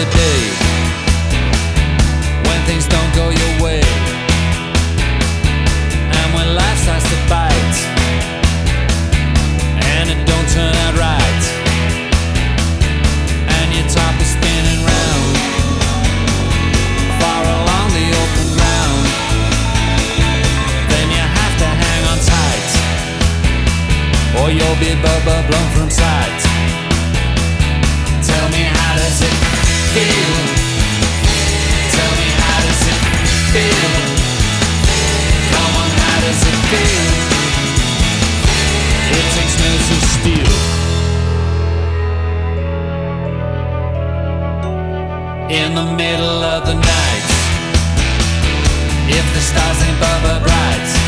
the day. When things don't go your way, and when life starts to bite, and it don't turn out right, and your top is spinning round, far along the open ground, then you have to hang on tight, or you'll be bubble blown from sight. in the middle of the night. If the stars ain't above bright.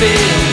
feel.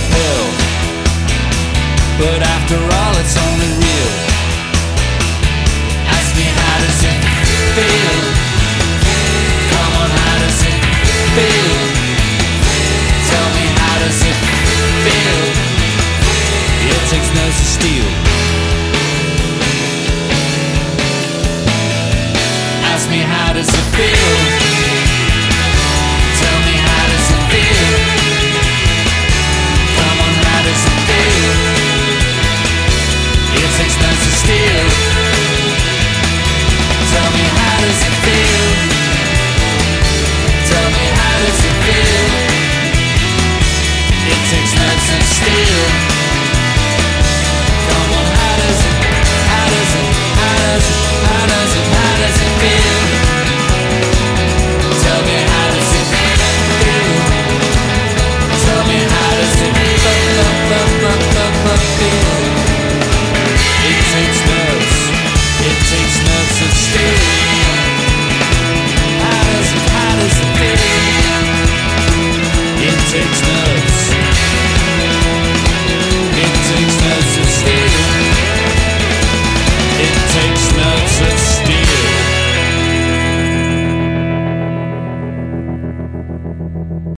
uphill. But after all, it's only real. Ask me how does it feel? Come on, how does it feel? Tell me how does it feel? It takes nerves to steal. Ask me how does it feel?